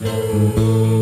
Música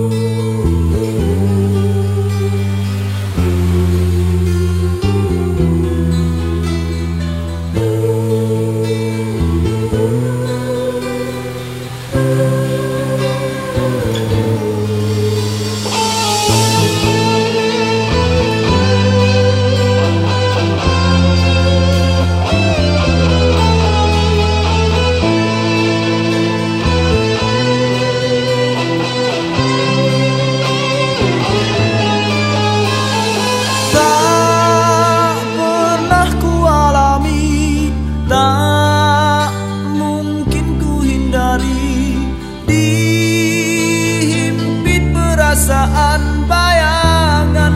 perasaan bayangan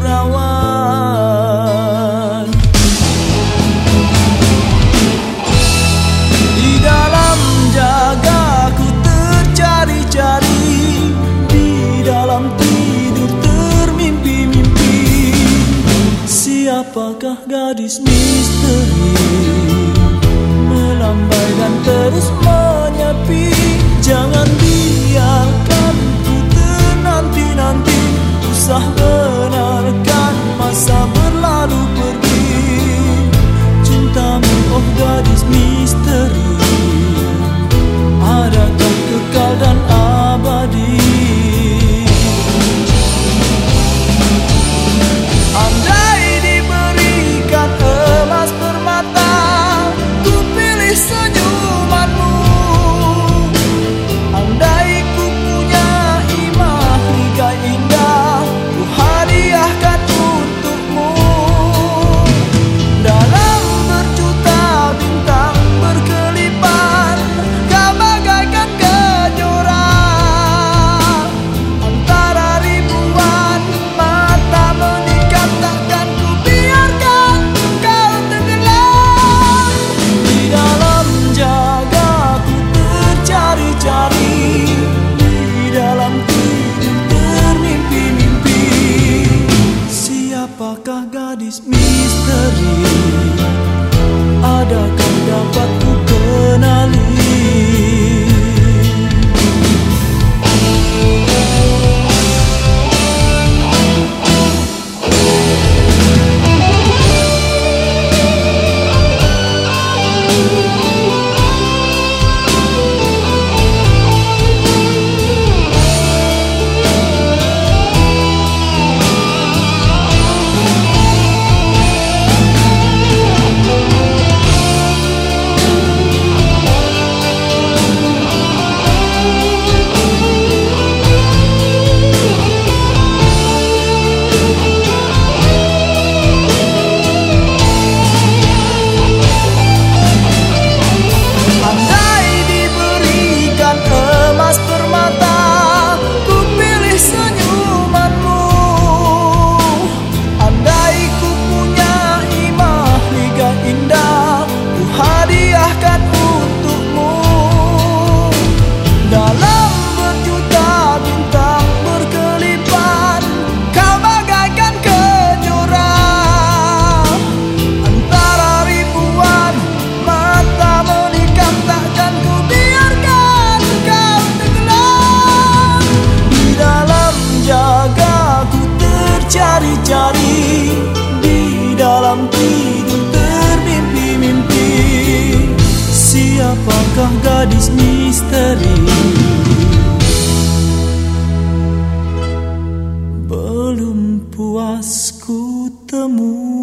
rawan. Di dalam jagaku tercari-cari Di dalam tidur termimpi-mimpi. Siapakah gadis misteri? Melambai dan terus menyepi. Jangan gadis misteri. Adakah dapat ku kenali? gadis misteri. Belum puas ku temui